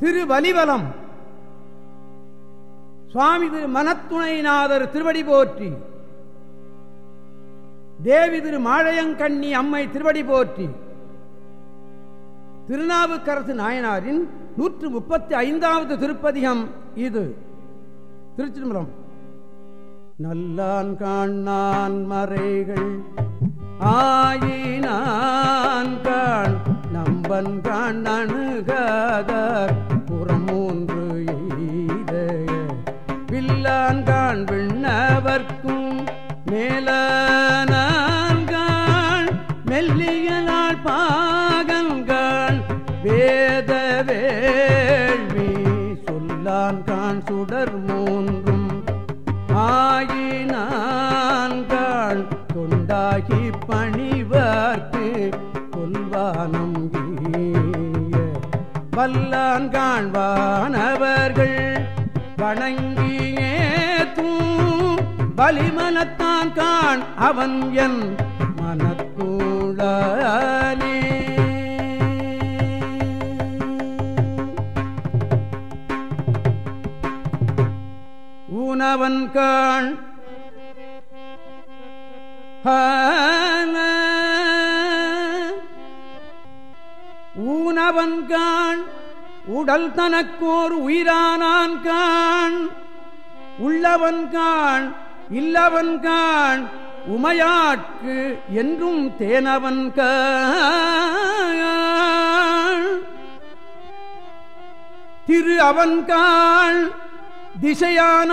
திருவலிவலம். சுவாமி திரு மனத்துணைநாதர் திருவடி போற்றி. தேவி திரு மாழையங்கண்ணி அம்மை திருவடி போற்றி. திருநாவுக்கரசு நாயனாரின் நூற்று முப்பத்தி ஐந்தாவது திருப்பதிகம் இது. திருச்சிதம்பரம் நல்லான் காண்ணான் மறைகள் ஆயினான் காண் நம்பன் காண் அணுகாதார் வில்லான் விண்ணவர்க்கும் மேலானான் காண் மெல்லிய நாள் பாகன்கான் வேத வேள்வி சொல்லான் காண் சுடர் மூன்றும் ஆயினான்கான் கொண்டாகி பணிவார்க்கு கொல்வானம் வல்லான் காண்பானவர்கள் வணங்கி பலிமனத்தான் காண் அவன் என் மனக்கூடானே ஊனவன் காண் ஊனவன் காண் உடல் தனக்கோர் உயிரானான் காண் உள்ளவன் காண் இல்லவன்கான் உமையாட்கு என்றும் தேனவன் காண். திரு அவன்கால் திசையான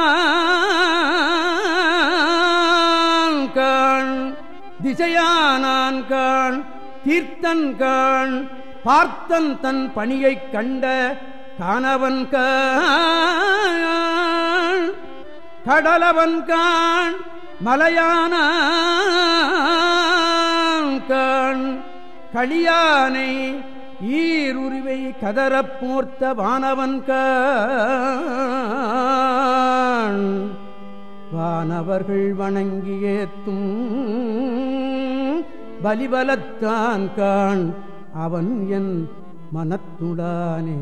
காண் திசையானான் காண் தீர்த்தன் காண் பார்த்தன் தன் பணியைக் கண்ட காணவன் காண். கடலவன் காண் மலையான கண் களியானை ஈருருவை கதரப் போர்த்த வானவன் காண் வானவர்கள் வணங்கியேத்தும் பலிபலத்தான் காண் அவன் என் மனத்துடானே.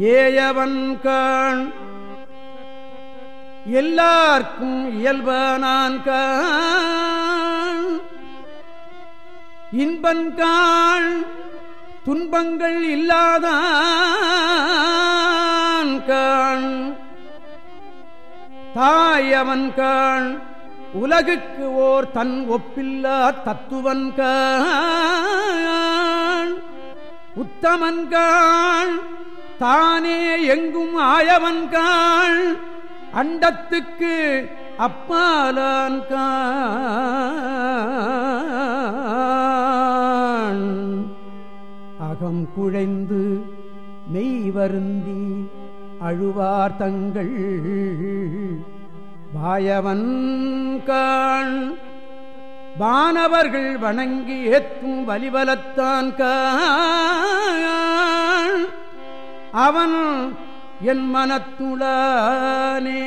ஏயவன் காண். எல்லார்க்கும் இயல்பானான் காண். இன்பன் காண் துன்பங்கள் இல்லாதான் காண். தாயவன் காண் உலகுக்கு ஓர் தன் ஒப்பில்லா தத்துவன் காண். உத்தமன் காண் தானே எங்கும் ஆயவன் காண் அண்டத்துக்கு அப்பாலான் காண் அகம் குழைந்து மெய் வருந்தி அழுவார் தங்கள். வாயவன் காண் வானவர்கள் வணங்கி ஏத்தும் வலிவலத்தான் காண் அவன் என் மனத்துளானே.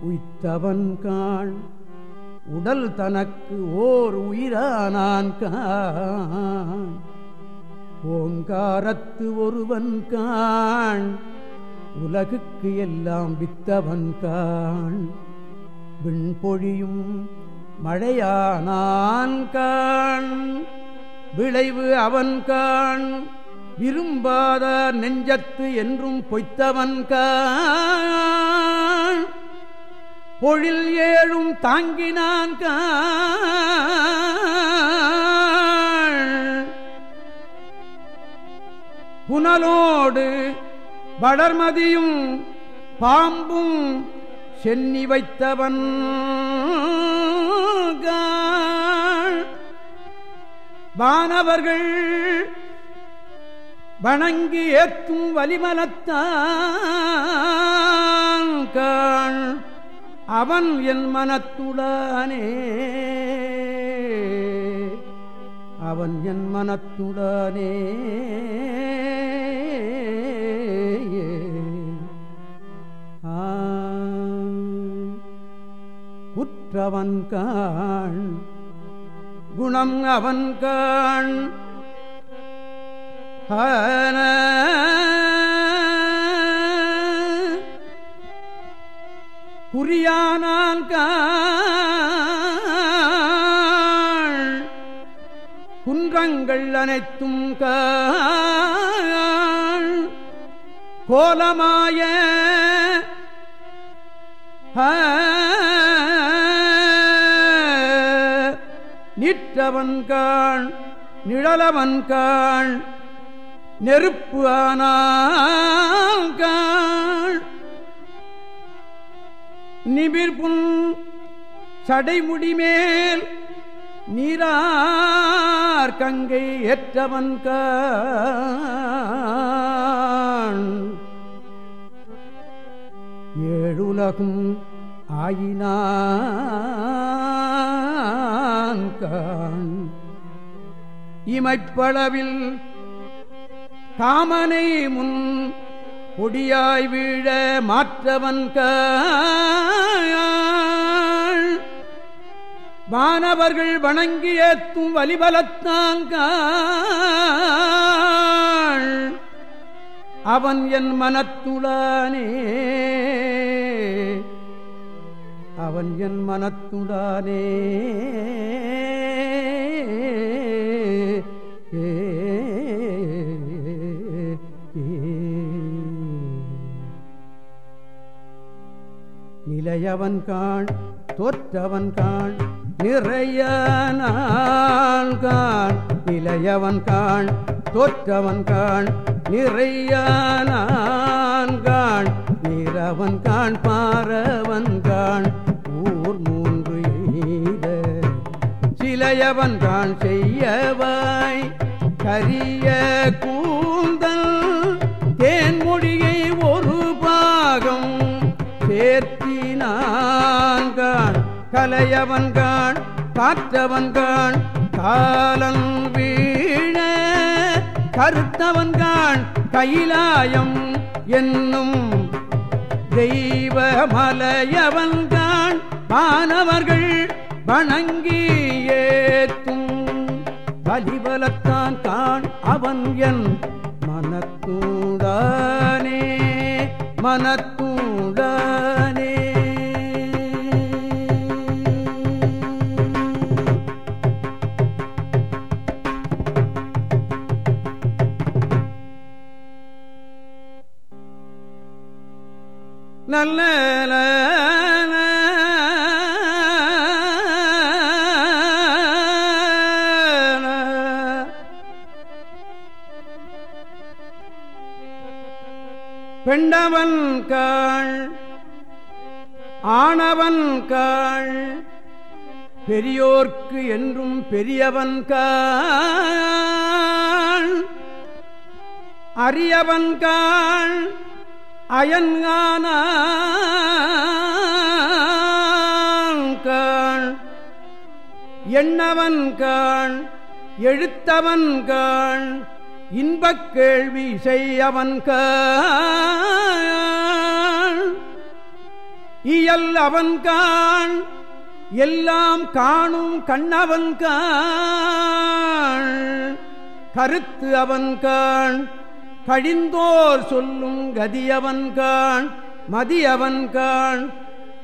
உய்த்தவன் காண் உடல் தனக்கு ஓர் உயிரானான் காண் ஓங்காரத்து ஒருவன் காண் உலகுக்கு எல்லாம் வித்தவன் காண் விண்பொழியும் மழையானான் காண் விளைவு அவன் காண் விரும்பாத நெஞ்சத்து என்றும் பொய்த்தவன் காண். பொழில் ஏழும் தாங்கினான் காண். புனலோடு வளர்மதியும் பாம்பும் சென்னி வைத்தவன் வானவர்கள் வணங்கி ஏத்தும் வலிமலத்தான் காண். அவன் என் மனத்துடனே. அவன் என் மனத்துடனே. குற்றவன் காண். குணம் அவன் காண். குறியானால் குன்றங்கள் அனைத்தும் கோலமாய. நிற்றவன்காள் நிழலவன்காள் நெருப்பு ஆனால் நிபிர்புன் சடைமுடிமேல் நீரார் கங்கை ஏற்றவன் ஏழுலகும் ஆயினான் இமைப்பளவில் காமனை முன் பொடியாய் வீழ மாற்றவன் வானவர்கள் வணங்கி ஏத்தும் வலிபலத்தாங்க அவன் என் மனத்துடானே அவன் என் மனத்துடானே. நிலையவன் காண் தோற்றவன் காண் நிறைய காண். நிலையவன் காண் தோற்றவன் காண் நிறைய காண். நிறவன் காண் பாரவன் காண். உடையவன் தான் செய்யவாய். கரிய கூந்தல் தேன்மொழியை ஒரு பாகம் சேர்த்தினான்கான் கலையவன்கான் காற்றவன்கான் காலன் வீழ கருத்தவன்கான் கைலாயம் என்னும் தெய்வ மலையவன்கான் மாணவர்கள் வணங்கி ஏத்தும் வலிவலத்தான் கான் அவன் என் மனத்தூடானே மனத்தூடானே நல்ல பெண்டவன் காள் ஆணவன் காள் பெரியோர்க்கு என்றும் பெரியவன் காள் அரியவன் காள் அயன்கான காள் எண்ணவன் காள் எழுத்தவன் காள் இன்பக் கேள்வி செய்யவன் இயல் அவன் காண் எல்லாம் காணும் கண்ணவன் கருத்து அவன் காண் கழிந்தோர் சொல்லும் கதியவன் காண் மதியவன் காண்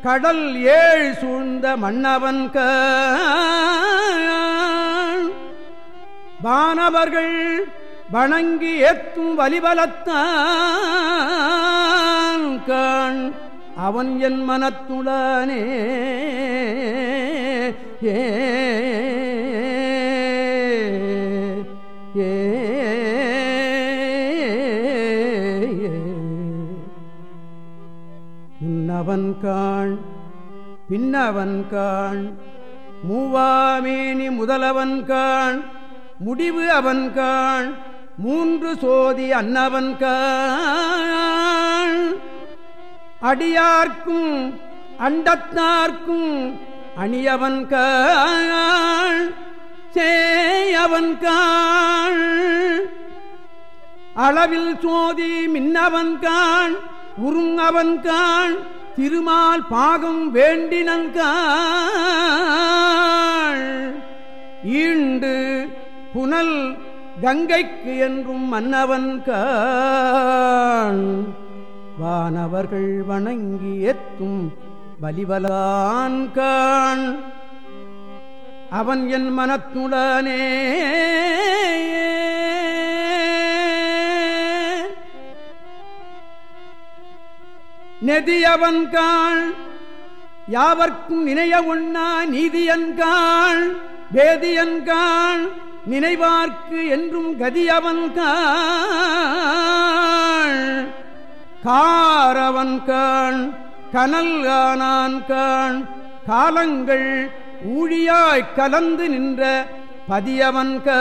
கடல் ஏழ் சூழ்ந்த மன்னவன் வானவர்கள் வணங்கி ஏத்தும் வலிபலத்தான் காண். அவன் என் மனத்துடனே ஏ முன்னவன் காண் பின்னவன் காண். மூவாமேனி முதலவன் காண் முடிவு அவன் காண். மூன்று சோதி அன்னவன் அடியார்க்கும் அண்டத்தார்க்கும் அணியவன் சேயவன் அளவில் சோதி மின்னவன் காண் உருங்கவன் காண் திருமால் பாகம் வேண்டினங்க ஈண்டு புனல் கங்கைக்கு என்றும் மன்னவன் வானவர்கள் வணங்கி எத்தும் வலிவலான் கான் அவன் என் மனத்துடனே நெதியவன்காள் யாவர்க்கும் நினைய உண்ணா நீதியன்காள் வேதியன்காள் நினைவார்க்கு என்றும் கதியவன் காரவன் கண் கனல் ஆனான்காள் காலங்கள் ஊழியாய் கலந்து நின்ற பதியவன் காண்.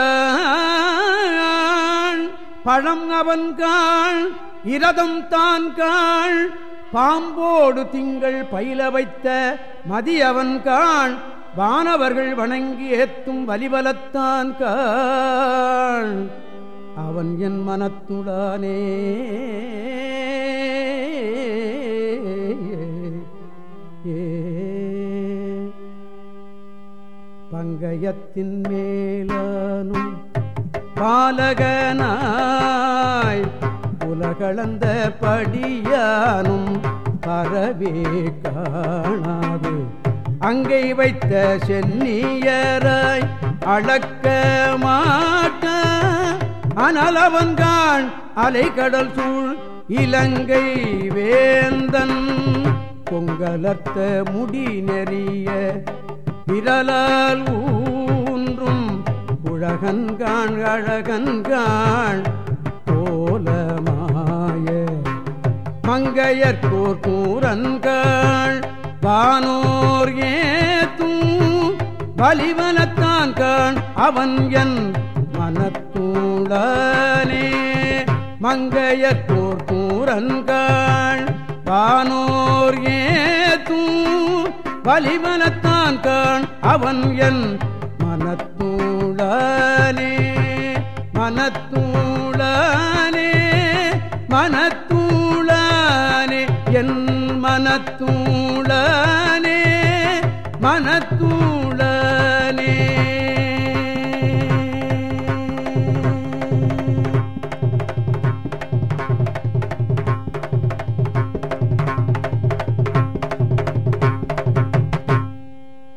பழம் அவன்காள் இரதம் தான் காண். பாம்போடு திங்கள் பயில வைத்த மதியவன் காண். வானவர்கள் வணங்கி ஏத்தும் வலிபலத்தான் காண் அவன் என் மனத்துடானே. பங்கயத்தின் மேலானும் பாலகனாய். உலகளந்த படியானும் பரவே காண. அங்கை வைத்த சென்னியராய் அளக்க மாட்ட. ஆனால் அனலவன்கான் அலைகடல் சூழ் இலங்கை வேந்தன். பொங்கலத்த முடி நெறிய விரலால் ஊன்றும் உழகன்கான் அழகன்கான் கோலமாய மங்கையற்கோர் கூரன்கள் வானோர் ஏத்தும் பலிவனத்தான் கண் அவன் என் மனத்தூடனே மங்கையற்கோர் கூரன்கள் வானோர் ஏத்தும் பலிவனத்தான் கண் அவன் என் மனத்தூடனே மனத்தூ மனத்தூளனே மனத்தூ